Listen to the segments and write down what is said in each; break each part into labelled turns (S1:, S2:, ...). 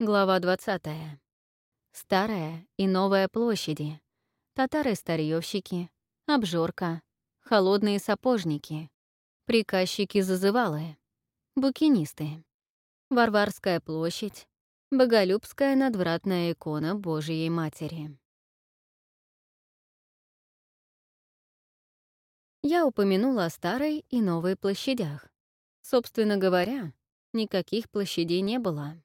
S1: Глава 20. Старая и новая площади. Татары-старьёвщики, обжорка, холодные сапожники, приказчики-зазывалы, букинисты, Варварская площадь, Боголюбская надвратная икона Божией Матери. Я упомянула о старой и новой площадях. Собственно говоря, никаких площадей не было.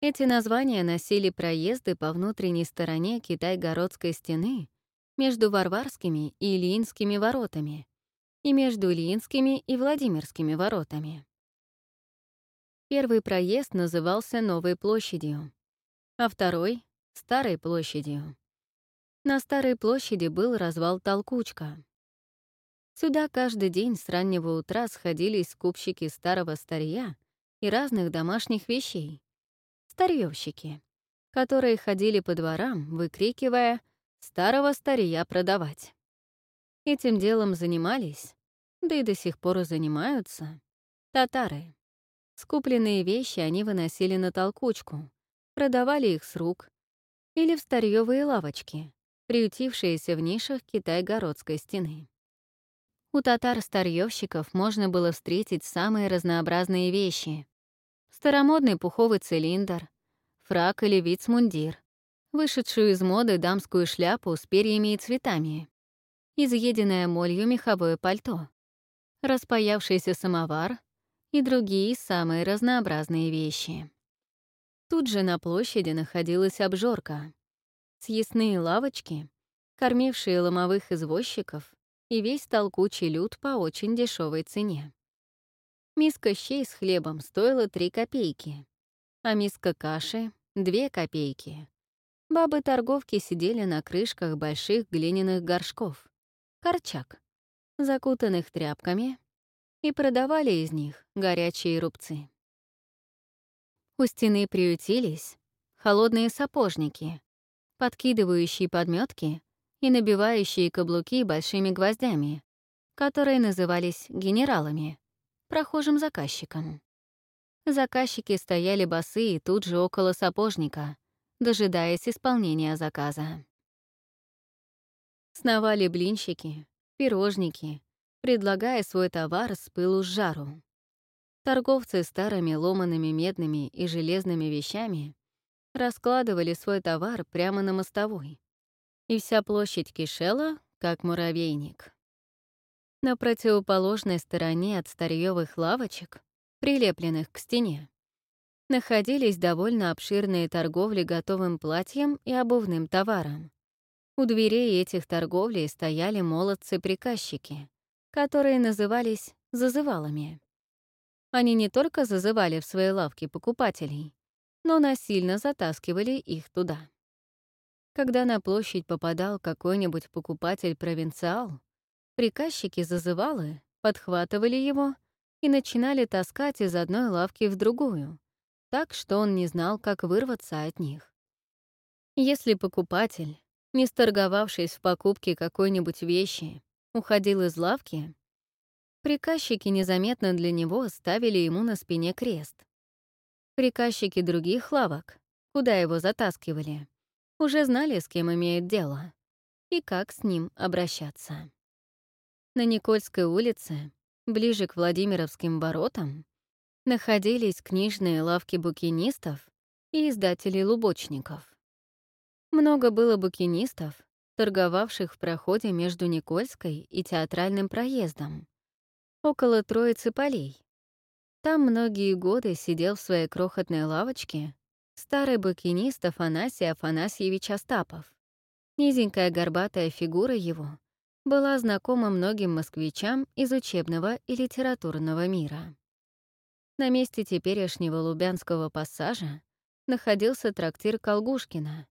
S1: Эти названия носили проезды по внутренней стороне Китай-Городской стены между Варварскими и Ильинскими воротами и между Ильинскими и Владимирскими воротами. Первый проезд назывался Новой площадью, а второй — Старой площадью. На Старой площади был развал Толкучка. Сюда каждый день с раннего утра сходились скупщики старого старья и разных домашних вещей, старьёвщики, которые ходили по дворам, выкрикивая «старого старья продавать». Этим делом занимались, да и до сих пор занимаются, татары. Скупленные вещи они выносили на толкучку, продавали их с рук или в старьёвые лавочки, приютившиеся в нишах Китай-Городской стены. У татар-старьёвщиков можно было встретить самые разнообразные вещи, старомодный пуховый цилиндр, фрак или вицмундир, вышедшую из моды дамскую шляпу с перьями и цветами, изъеденное молью меховое пальто, распаявшийся самовар и другие самые разнообразные вещи. Тут же на площади находилась обжорка, съестные лавочки, кормившие ломовых извозчиков и весь толкучий люд по очень дешевой цене. Миска щей с хлебом стоила 3 копейки, а миска каши — 2 копейки. Бабы-торговки сидели на крышках больших глиняных горшков, корчак, закутанных тряпками, и продавали из них горячие рубцы. У стены приютились холодные сапожники, подкидывающие подметки и набивающие каблуки большими гвоздями, которые назывались генералами прохожим заказчикам. Заказчики стояли босые тут же около сапожника, дожидаясь исполнения заказа. Сновали блинщики, пирожники, предлагая свой товар с пылу с жару. Торговцы старыми ломаными медными и железными вещами раскладывали свой товар прямо на мостовой, и вся площадь кишела, как муравейник. На противоположной стороне от старьёвых лавочек, прилепленных к стене, находились довольно обширные торговли готовым платьем и обувным товаром. У дверей этих торговлей стояли молодцы-приказчики, которые назывались зазывалами. Они не только зазывали в свои лавки покупателей, но насильно затаскивали их туда. Когда на площадь попадал какой-нибудь покупатель-провинциал, Приказчики зазывалы подхватывали его и начинали таскать из одной лавки в другую, так что он не знал, как вырваться от них. Если покупатель, не сторговавшись в покупке какой-нибудь вещи, уходил из лавки, приказчики незаметно для него ставили ему на спине крест. Приказчики других лавок, куда его затаскивали, уже знали, с кем имеют дело и как с ним обращаться. На Никольской улице, ближе к Владимировским воротам, находились книжные лавки букинистов и издателей-лубочников. Много было букинистов, торговавших в проходе между Никольской и театральным проездом, около Троицы полей. Там многие годы сидел в своей крохотной лавочке старый букинист Афанасий Афанасьевич Остапов. Низенькая горбатая фигура его была знакома многим москвичам из учебного и литературного мира. На месте теперешнего Лубянского пассажа находился трактир Колгушкина,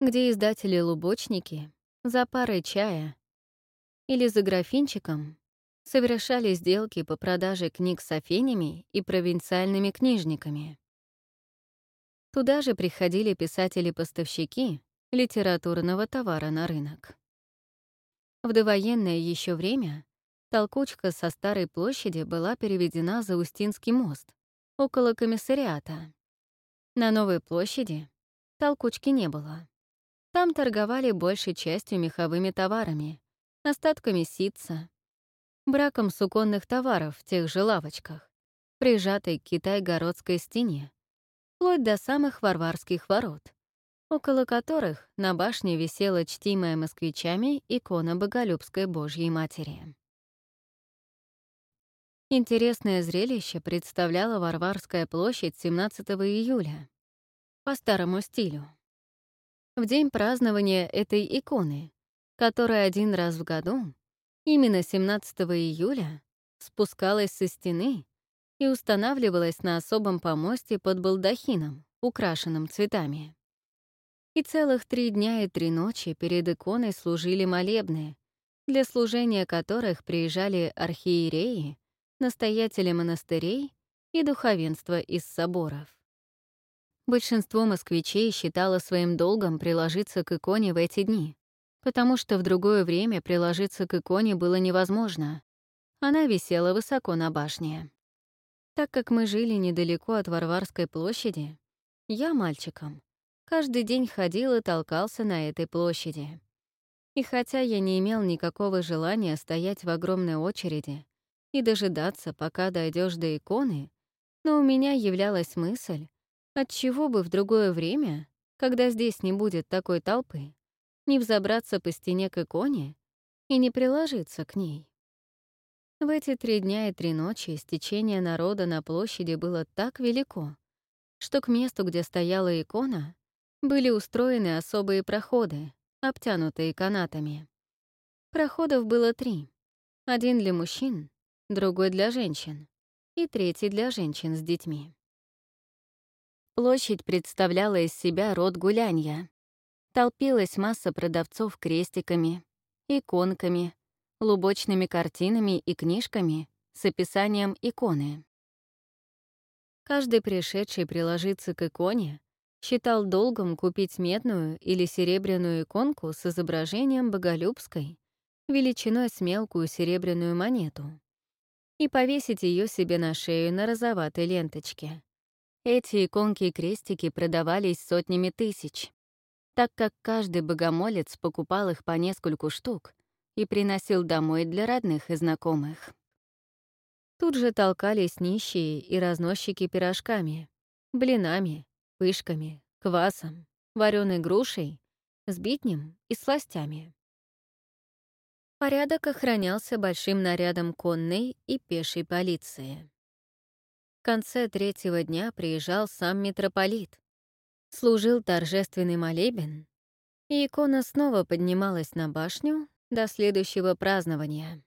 S1: где издатели-лубочники за парой чая или за графинчиком совершали сделки по продаже книг с афенями и провинциальными книжниками. Туда же приходили писатели-поставщики литературного товара на рынок. В довоенное еще время толкучка со Старой площади была переведена за Устинский мост, около комиссариата. На Новой площади толкучки не было. Там торговали большей частью меховыми товарами, остатками ситца, браком суконных товаров в тех же лавочках, прижатой к Китай-городской стене, вплоть до самых варварских ворот, около которых на башне висела чтимая москвичами икона Боголюбской Божьей Матери. Интересное зрелище представляла Варварская площадь 17 июля по старому стилю. В день празднования этой иконы, которая один раз в году, именно 17 июля, спускалась со стены и устанавливалась на особом помосте под балдахином, украшенным цветами. И целых три дня и три ночи перед иконой служили молебны, для служения которых приезжали архиереи, настоятели монастырей и духовенство из соборов. Большинство москвичей считало своим долгом приложиться к иконе в эти дни, потому что в другое время приложиться к иконе было невозможно. Она висела высоко на башне. Так как мы жили недалеко от Варварской площади, я мальчиком каждый день ходил и толкался на этой площади. И хотя я не имел никакого желания стоять в огромной очереди и дожидаться, пока дойдешь до иконы, но у меня являлась мысль, отчего бы в другое время, когда здесь не будет такой толпы, не взобраться по стене к иконе и не приложиться к ней. В эти три дня и три ночи стечение народа на площади было так велико, что к месту, где стояла икона, были устроены особые проходы, обтянутые канатами. Проходов было три. Один для мужчин, другой для женщин и третий для женщин с детьми. Площадь представляла из себя род гулянья. Толпилась масса продавцов крестиками, иконками, лубочными картинами и книжками с описанием иконы. Каждый пришедший приложиться к иконе считал долгом купить медную или серебряную иконку с изображением боголюбской, величиной с мелкую серебряную монету, и повесить ее себе на шею на розоватой ленточке. Эти иконки и крестики продавались сотнями тысяч, так как каждый богомолец покупал их по нескольку штук и приносил домой для родных и знакомых. Тут же толкались нищие и разносчики пирожками, блинами, пышками, квасом, вареной грушей, сбитнем и сластями. Порядок охранялся большим нарядом конной и пешей полиции. В конце третьего дня приезжал сам митрополит, служил торжественный молебен, и икона снова поднималась на башню до следующего празднования.